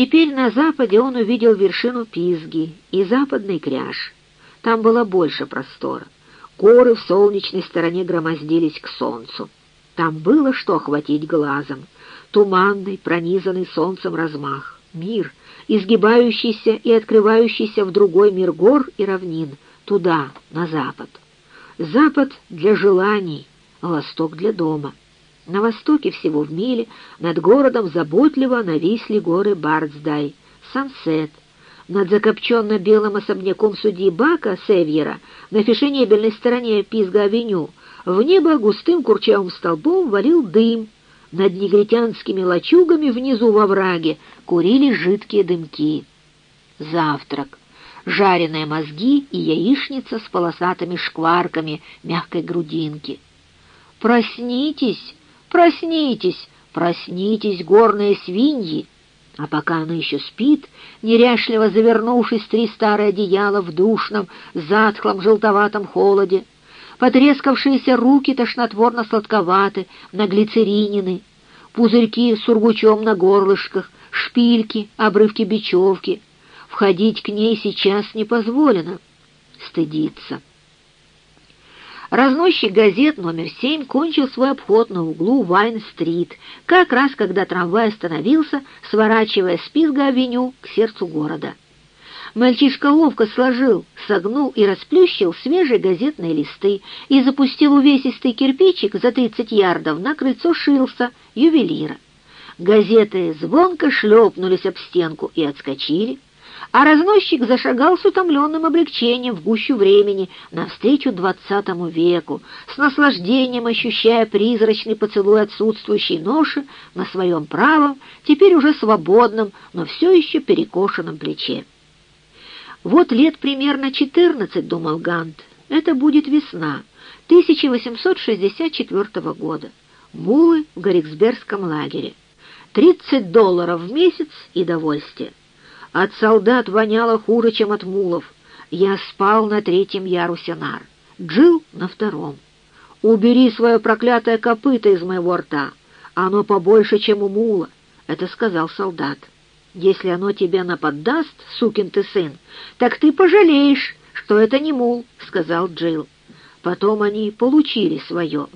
Теперь на западе он увидел вершину Пизги и западный кряж. Там было больше простора. Горы в солнечной стороне громоздились к солнцу. Там было что охватить глазом. Туманный, пронизанный солнцем размах. Мир, изгибающийся и открывающийся в другой мир гор и равнин, туда, на запад. Запад для желаний, а восток для дома. На востоке всего в миле над городом заботливо нависли горы Бардсдай, Сансет. Над закопченно-белым особняком судьи Бака, Севьера, на фешенебельной стороне Пизга-авеню, в небо густым курчавым столбом валил дым. Над негритянскими лачугами внизу во враге курили жидкие дымки. Завтрак. Жареные мозги и яичница с полосатыми шкварками мягкой грудинки. «Проснитесь!» «Проснитесь, проснитесь, горные свиньи!» А пока она еще спит, неряшливо завернувшись три старые одеяла в душном, затхлом, желтоватом холоде, потрескавшиеся руки тошнотворно-сладковаты, наглицеринины, пузырьки с сургучом на горлышках, шпильки, обрывки бечевки. Входить к ней сейчас не позволено. Стыдиться. Разносчик газет номер семь кончил свой обход на углу Вайн-стрит, как раз когда трамвай остановился, сворачивая с Пизга-авеню к сердцу города. Мальчишка ловко сложил, согнул и расплющил свежие газетные листы и запустил увесистый кирпичик за тридцать ярдов на крыльцо Шилса, ювелира. Газеты звонко шлепнулись об стенку и отскочили а разносчик зашагал с утомленным облегчением в гущу времени навстречу двадцатому веку, с наслаждением ощущая призрачный поцелуй отсутствующей ноши на своем правом, теперь уже свободном, но все еще перекошенном плече. «Вот лет примерно четырнадцать», — думал Гант, — «это будет весна, 1864 года, мулы в Гориксбергском лагере, тридцать долларов в месяц и довольствие». От солдат воняло хуже, чем от мулов. Я спал на третьем ярусе нар, Джил на втором. «Убери свое проклятое копыто из моего рта. Оно побольше, чем у мула», — это сказал солдат. «Если оно тебя наподдаст, сукин ты сын, так ты пожалеешь, что это не мул», — сказал Джил. Потом они получили свое.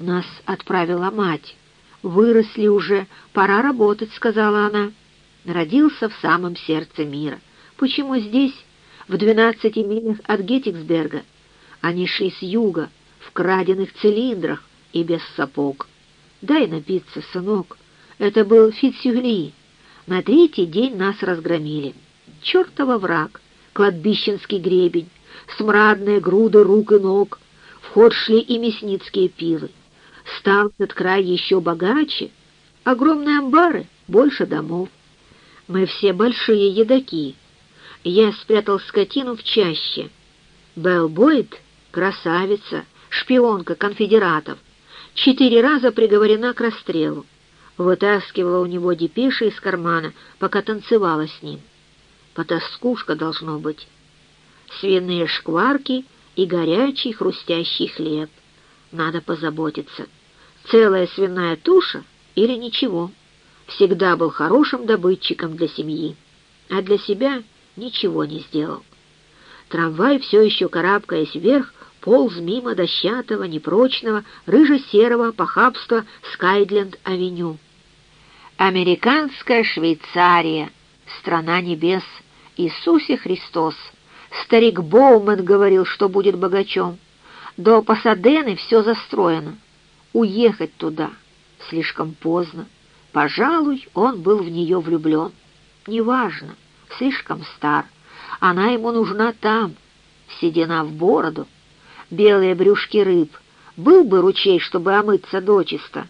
Нас отправила мать. «Выросли уже, пора работать», — сказала она родился в самом сердце мира. Почему здесь, в двенадцати милях от Геттиксберга? Они шли с юга, в краденных цилиндрах и без сапог. Дай напиться, сынок. Это был Фитсюгли. На третий день нас разгромили. Чертова враг, кладбищенский гребень, смрадные груды рук и ног. В ход шли и мясницкие пилы. Стал этот край еще богаче. Огромные амбары, больше домов. Мы все большие едоки. Я спрятал скотину в чаще. Белл Бойд — красавица, шпионка конфедератов. Четыре раза приговорена к расстрелу. Вытаскивала у него депеши из кармана, пока танцевала с ним. Потаскушка должно быть. Свиные шкварки и горячий хрустящий хлеб. Надо позаботиться. Целая свиная туша или ничего всегда был хорошим добытчиком для семьи, а для себя ничего не сделал. Трамвай, все еще карабкаясь вверх, полз мимо дощатого, непрочного, рыжо-серого похабства Скайдленд-авеню. Американская Швейцария, страна небес, Иисусе Христос. Старик Боуман говорил, что будет богачом. До Пасадены все застроено. Уехать туда слишком поздно. Пожалуй, он был в нее влюблен. Неважно, слишком стар. Она ему нужна там, седина в бороду, белые брюшки рыб. Был бы ручей, чтобы омыться дочисто.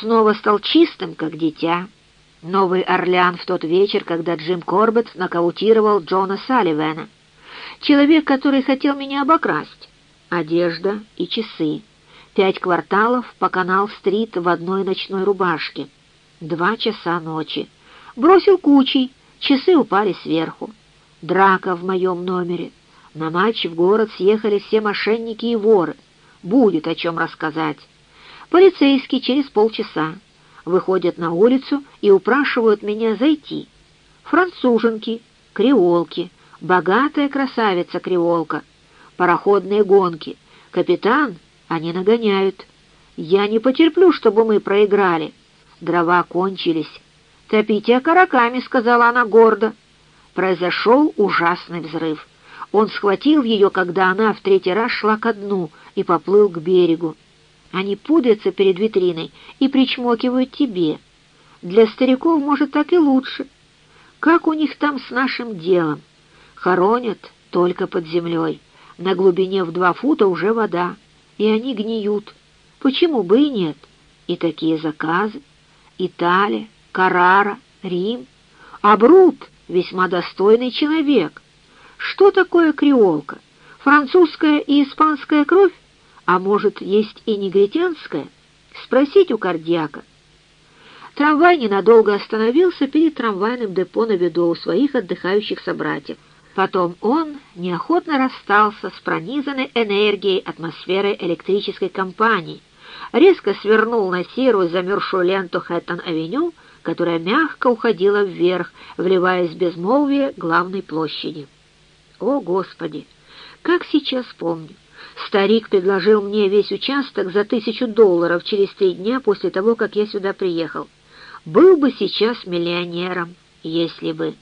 Снова стал чистым, как дитя. Новый Орлеан в тот вечер, когда Джим Корбетт нокаутировал Джона Салливена. Человек, который хотел меня обокрасть. Одежда и часы. Пять кварталов по канал-стрит в одной ночной рубашке. Два часа ночи. Бросил кучей, часы упали сверху. Драка в моем номере. На матч в город съехали все мошенники и воры. Будет о чем рассказать. Полицейские через полчаса выходят на улицу и упрашивают меня зайти. француженки, креолки, богатая красавица-креолка, пароходные гонки, капитан, они нагоняют. Я не потерплю, чтобы мы проиграли. Дрова кончились. «Топите окороками», — сказала она гордо. Произошел ужасный взрыв. Он схватил ее, когда она в третий раз шла ко дну, и поплыл к берегу. Они пудрятся перед витриной и причмокивают тебе. Для стариков, может, так и лучше. Как у них там с нашим делом? Хоронят только под землей. На глубине в два фута уже вода, и они гниют. Почему бы и нет? И такие заказы. Италия, Карара, Рим. А весьма достойный человек. Что такое креолка? Французская и испанская кровь? А может, есть и негритянская? Спросить у кардиака. Трамвай ненадолго остановился перед трамвайным депо на виду у своих отдыхающих собратьев. Потом он неохотно расстался с пронизанной энергией атмосферы электрической компании, резко свернул на серую замерзшую ленту Хэттон-авеню, которая мягко уходила вверх, вливаясь в безмолвие главной площади. О, Господи! Как сейчас помню! Старик предложил мне весь участок за тысячу долларов через три дня после того, как я сюда приехал. Был бы сейчас миллионером, если бы...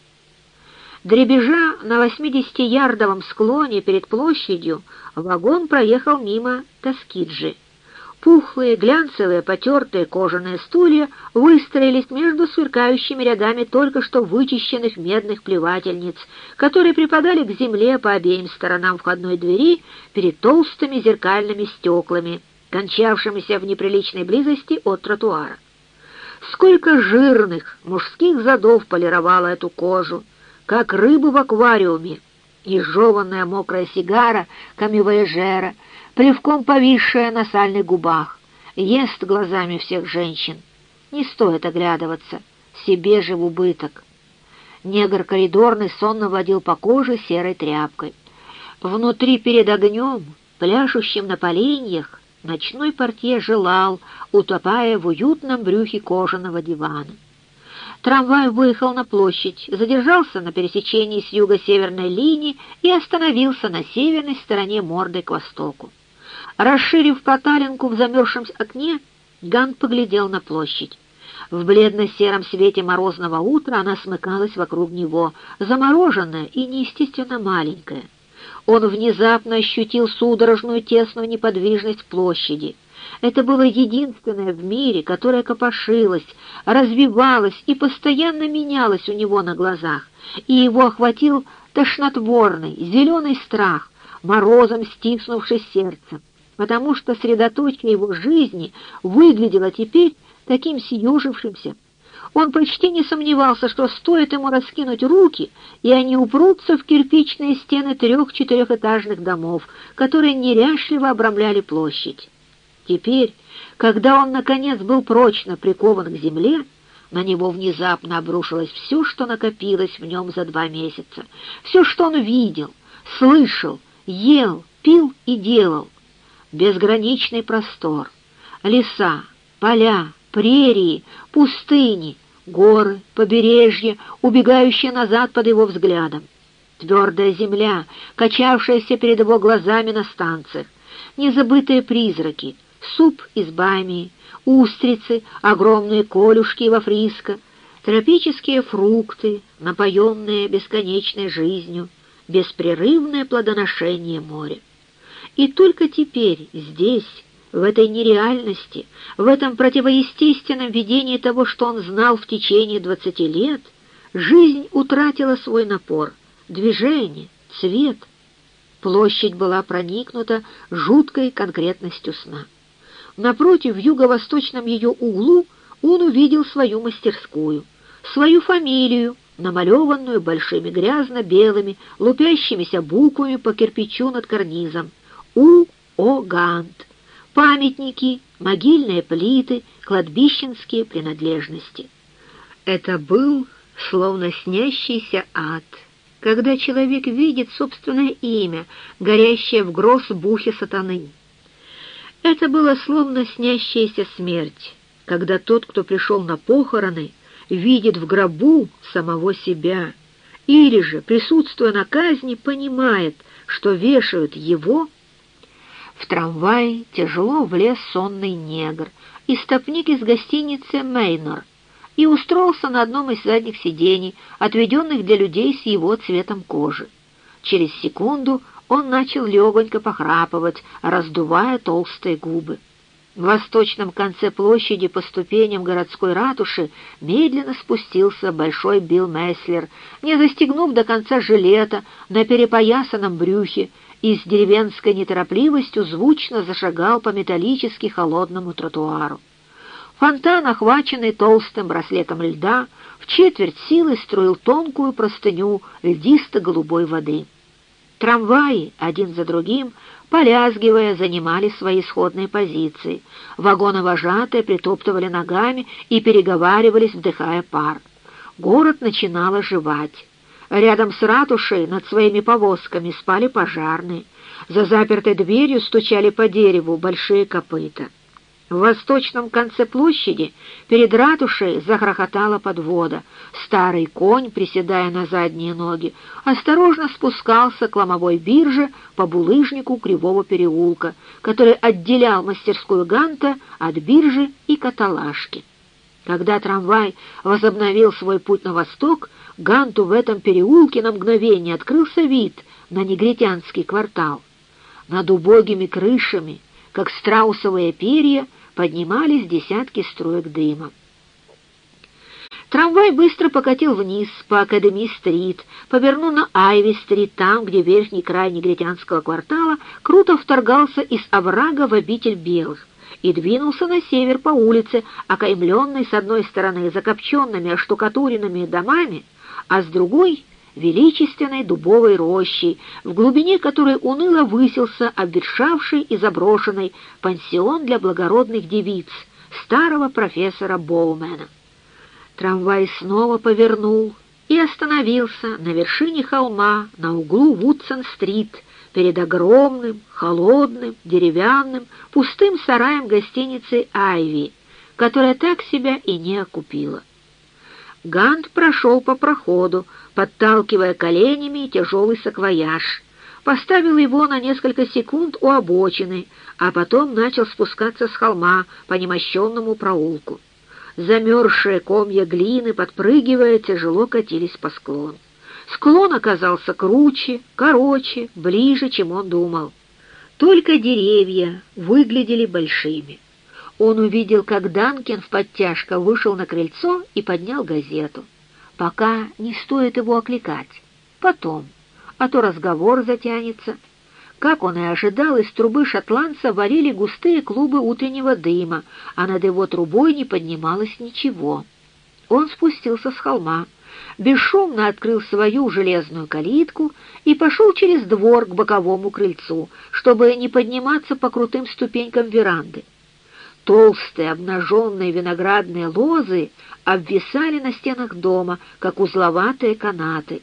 Дребежа на 80-ярдовом склоне перед площадью вагон проехал мимо Тоскиджи. Пухлые, глянцевые, потертые кожаные стулья выстроились между сверкающими рядами только что вычищенных медных плевательниц, которые припадали к земле по обеим сторонам входной двери перед толстыми зеркальными стеклами, кончавшимися в неприличной близости от тротуара. Сколько жирных мужских задов полировало эту кожу, как рыбы в аквариуме, и жеванная мокрая сигара камевояжера, плевком повисшая на сальных губах, ест глазами всех женщин. Не стоит оглядываться, себе же в убыток. Негр коридорный сонно водил по коже серой тряпкой. Внутри перед огнем, пляшущим на поленьях, ночной портье желал, утопая в уютном брюхе кожаного дивана. Трамвай выехал на площадь, задержался на пересечении с юго-северной линии и остановился на северной стороне мордой к востоку. Расширив проталинку в замерзшем окне, Гант поглядел на площадь. В бледно-сером свете морозного утра она смыкалась вокруг него, замороженная и неестественно маленькая. Он внезапно ощутил судорожную тесную неподвижность площади. Это было единственное в мире, которое копошилось, развивалось и постоянно менялось у него на глазах, и его охватил тошнотворный, зеленый страх, морозом стиснувший сердце, потому что средоточие его жизни выглядело теперь таким съежившимся. Он почти не сомневался, что стоит ему раскинуть руки, и они упрутся в кирпичные стены трех-четырехэтажных домов, которые неряшливо обрамляли площадь. Теперь, когда он, наконец, был прочно прикован к земле, на него внезапно обрушилось все, что накопилось в нем за два месяца, все, что он видел, слышал, ел, пил и делал. Безграничный простор, леса, поля, прерии, пустыни, горы, побережье, убегающие назад под его взглядом. Твердая земля, качавшаяся перед его глазами на станциях, незабытые призраки, суп из бамии, устрицы, огромные колюшки во фриско, тропические фрукты, напоенные бесконечной жизнью, беспрерывное плодоношение моря. И только теперь, здесь, в этой нереальности, в этом противоестественном видении того, что он знал в течение двадцати лет, жизнь утратила свой напор, движение, цвет. Площадь была проникнута жуткой конкретностью сна. Напротив, в юго-восточном ее углу, он увидел свою мастерскую, свою фамилию, намалеванную большими грязно-белыми, лупящимися буквами по кирпичу над карнизом. У. О. Гант. Памятники, могильные плиты, кладбищенские принадлежности. Это был словно снящийся ад, когда человек видит собственное имя, горящее в гроз-бухе сатаны. Это было словно снящаяся смерть, когда тот, кто пришел на похороны, видит в гробу самого себя, или же, присутствуя на казни, понимает, что вешают его. В трамвае тяжело влез сонный негр, истопник из гостиницы «Мейнор», и устроился на одном из задних сидений, отведенных для людей с его цветом кожи. Через секунду он начал легонько похрапывать, раздувая толстые губы. В восточном конце площади по ступеням городской ратуши медленно спустился большой Билл Месслер, не застегнув до конца жилета на перепоясанном брюхе и с деревенской неторопливостью звучно зашагал по металлически холодному тротуару. Фонтан, охваченный толстым браслетом льда, в четверть силы струил тонкую простыню льдисто-голубой воды. Трамваи, один за другим, полязгивая, занимали свои исходные позиции. Вагоны-вожатые притоптывали ногами и переговаривались, вдыхая пар. Город начинал оживать. Рядом с ратушей над своими повозками спали пожарные. За запертой дверью стучали по дереву большие копыта. В восточном конце площади перед ратушей загрохотала подвода. Старый конь, приседая на задние ноги, осторожно спускался к ломовой бирже по булыжнику кривого переулка, который отделял мастерскую Ганта от биржи и каталажки. Когда трамвай возобновил свой путь на восток, Ганту в этом переулке на мгновение открылся вид на негритянский квартал. Над убогими крышами, как страусовые перья, поднимались десятки строек дыма. Трамвай быстро покатил вниз по Академии-стрит, повернул на Айви-стрит, там, где верхний край негритянского квартала круто вторгался из оврага в обитель белых, и двинулся на север по улице, окаймленной с одной стороны закопченными оштукатуренными домами, а с другой — величественной дубовой рощей, в глубине которой уныло высился обветшавший и заброшенный пансион для благородных девиц старого профессора Боумена. Трамвай снова повернул и остановился на вершине холма на углу Вудсон-стрит перед огромным, холодным, деревянным, пустым сараем гостиницы «Айви», которая так себя и не окупила. Гант прошел по проходу, подталкивая коленями тяжелый саквояж, поставил его на несколько секунд у обочины, а потом начал спускаться с холма по немощенному проулку. Замерзшие комья глины, подпрыгивая, тяжело катились по склону. Склон оказался круче, короче, ближе, чем он думал. Только деревья выглядели большими. Он увидел, как Данкин в подтяжка вышел на крыльцо и поднял газету. Пока не стоит его окликать. Потом, а то разговор затянется. Как он и ожидал, из трубы шотландца варили густые клубы утреннего дыма, а над его трубой не поднималось ничего. Он спустился с холма, бесшумно открыл свою железную калитку и пошел через двор к боковому крыльцу, чтобы не подниматься по крутым ступенькам веранды. Толстые обнаженные виноградные лозы обвисали на стенах дома, как узловатые канаты.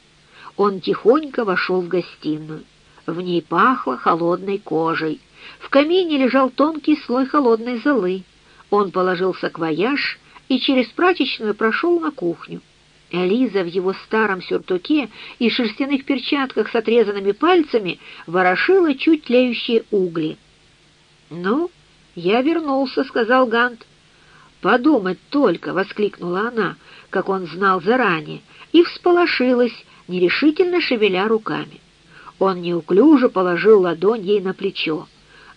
Он тихонько вошел в гостиную. В ней пахло холодной кожей. В камине лежал тонкий слой холодной золы. Он положил саквояж и через прачечную прошел на кухню. Элиза в его старом сюртуке и шерстяных перчатках с отрезанными пальцами ворошила чуть тлеющие угли. «Ну, «Я вернулся», — сказал Гант. «Подумать только!» — воскликнула она, как он знал заранее, и всполошилась, нерешительно шевеля руками. Он неуклюже положил ладонь ей на плечо.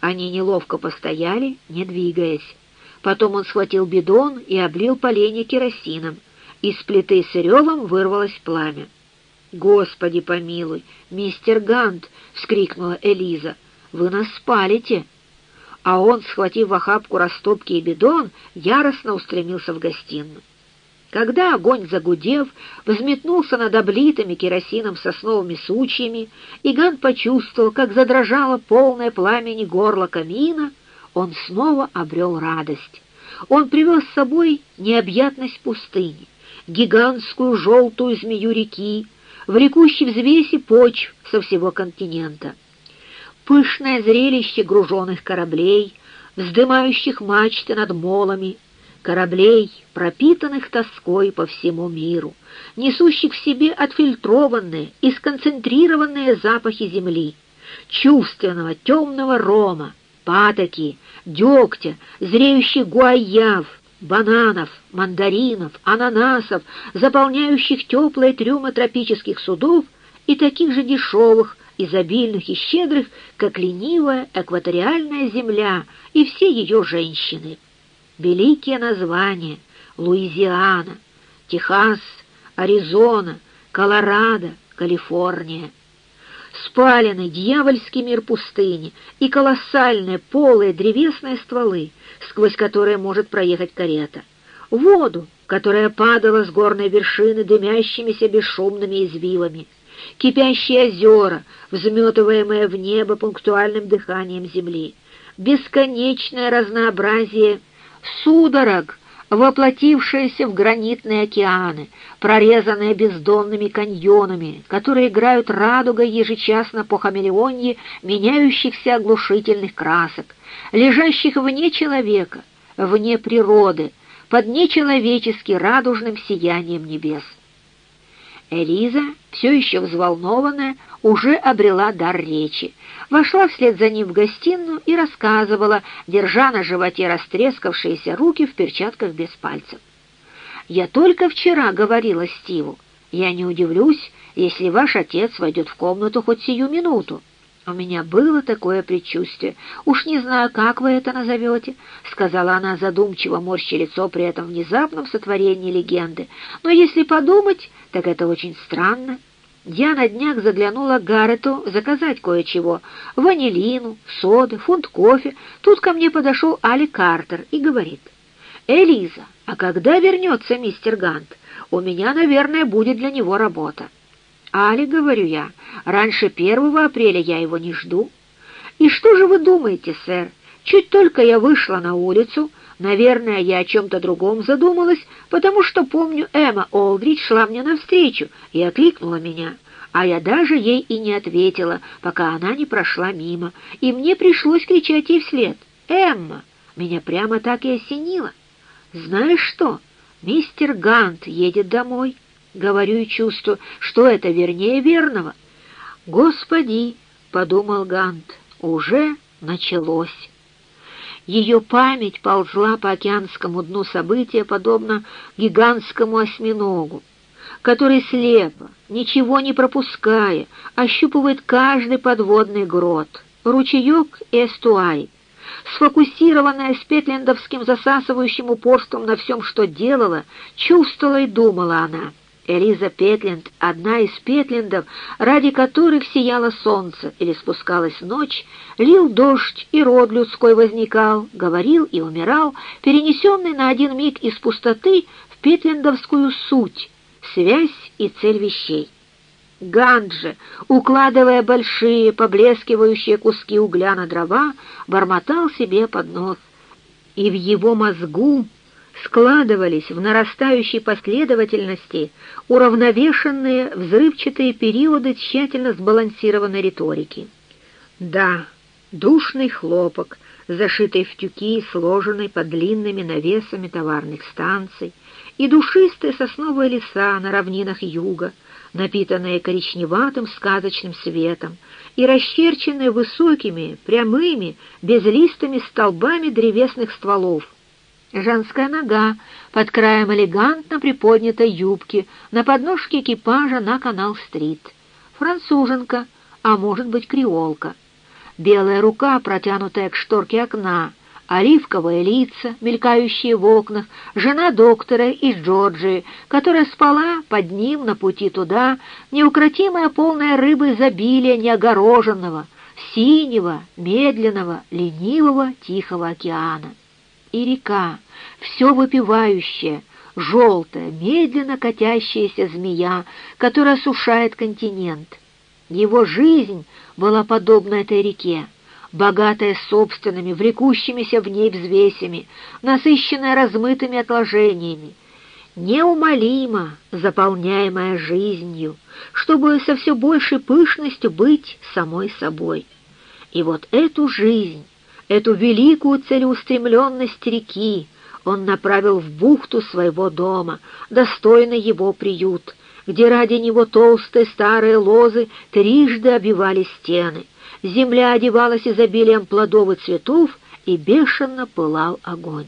Они неловко постояли, не двигаясь. Потом он схватил бидон и облил поленья керосином. Из плиты с ревом вырвалось пламя. «Господи помилуй! Мистер Гант!» — вскрикнула Элиза. «Вы нас спалите!» а он, схватив в охапку растопки и бидон, яростно устремился в гостиную. Когда огонь, загудев, взметнулся над облитыми керосином сосновыми сучьями, и Ган почувствовал, как задрожало полное пламени горло камина, он снова обрел радость. Он привез с собой необъятность пустыни, гигантскую желтую змею реки, влекущей взвеси почв со всего континента. Пышное зрелище груженных кораблей, вздымающих мачты над молами, кораблей, пропитанных тоской по всему миру, несущих в себе отфильтрованные и сконцентрированные запахи земли, чувственного темного рома, патоки, дегтя, зреющих гуаяв, бананов, мандаринов, ананасов, заполняющих теплые трюмы тропических судов и таких же дешевых, изобильных и щедрых, как ленивая экваториальная земля и все ее женщины. Великие названия — Луизиана, Техас, Аризона, Колорадо, Калифорния. Спаленный дьявольский мир пустыни и колоссальные полые древесные стволы, сквозь которые может проехать карета. Воду, которая падала с горной вершины дымящимися бесшумными извивами. Кипящие озера, взметываемые в небо пунктуальным дыханием земли. Бесконечное разнообразие судорог, воплотившиеся в гранитные океаны, прорезанные бездонными каньонами, которые играют радугой ежечасно по хамелеонье меняющихся оглушительных красок, лежащих вне человека, вне природы, под нечеловечески радужным сиянием небес. Элиза, все еще взволнованная, уже обрела дар речи, вошла вслед за ним в гостиную и рассказывала, держа на животе растрескавшиеся руки в перчатках без пальцев. «Я только вчера говорила Стиву. Я не удивлюсь, если ваш отец войдет в комнату хоть сию минуту. У меня было такое предчувствие. Уж не знаю, как вы это назовете», — сказала она задумчиво, морща лицо при этом внезапном сотворении легенды. «Но если подумать, так это очень странно». Я на днях заглянула к Гаррету заказать кое-чего. Ванилину, соды, фунт кофе. Тут ко мне подошел Али Картер и говорит. «Элиза, а когда вернется мистер Гант? У меня, наверное, будет для него работа». «Али, — говорю я, — раньше первого апреля я его не жду». «И что же вы думаете, сэр? Чуть только я вышла на улицу, наверное, я о чем-то другом задумалась, потому что, помню, Эмма Олдрич шла мне навстречу и окликнула меня, а я даже ей и не ответила, пока она не прошла мимо, и мне пришлось кричать ей вслед. «Эмма!» Меня прямо так и осенило. «Знаешь что? Мистер Гант едет домой». Говорю и чувствую, что это вернее верного. «Господи!» — подумал Гант. «Уже началось». Ее память ползла по океанскому дну события, подобно гигантскому осьминогу, который слепо, ничего не пропуская, ощупывает каждый подводный грот, ручеек и эстуарий. Сфокусированная с петлендовским засасывающим упорством на всем, что делала, чувствовала и думала она — Элиза Петленд, одна из Петлендов, ради которых сияло солнце или спускалась ночь, лил дождь, и род людской возникал, говорил и умирал, перенесенный на один миг из пустоты в петлендовскую суть, связь и цель вещей. Ганджи, укладывая большие, поблескивающие куски угля на дрова, бормотал себе под нос, и в его мозгу складывались в нарастающей последовательности уравновешенные взрывчатые периоды тщательно сбалансированной риторики. Да, душный хлопок, зашитый в тюки и сложенный под длинными навесами товарных станций, и душистые сосновые леса на равнинах юга, напитанные коричневатым сказочным светом и расчерченные высокими, прямыми, безлистыми столбами древесных стволов, Женская нога под краем элегантно приподнятой юбки на подножке экипажа на канал-стрит. Француженка, а может быть креолка. Белая рука, протянутая к шторке окна, оливковые лица, мелькающие в окнах, жена доктора из Джорджии, которая спала под ним на пути туда, неукротимая полная рыбы изобилия неогороженного, синего, медленного, ленивого, тихого океана. И река, все выпивающая, желтая, медленно катящаяся змея, которая осушает континент. Его жизнь была подобна этой реке, богатая собственными, влекущимися в ней взвесями, насыщенная размытыми отложениями, неумолимо заполняемая жизнью, чтобы со все большей пышностью быть самой собой. И вот эту жизнь, эту великую целеустремленность реки, он направил в бухту своего дома, достойный его приют, где ради него толстые старые лозы трижды обивали стены. Земля одевалась изобилием плодов и цветов, и бешено пылал огонь.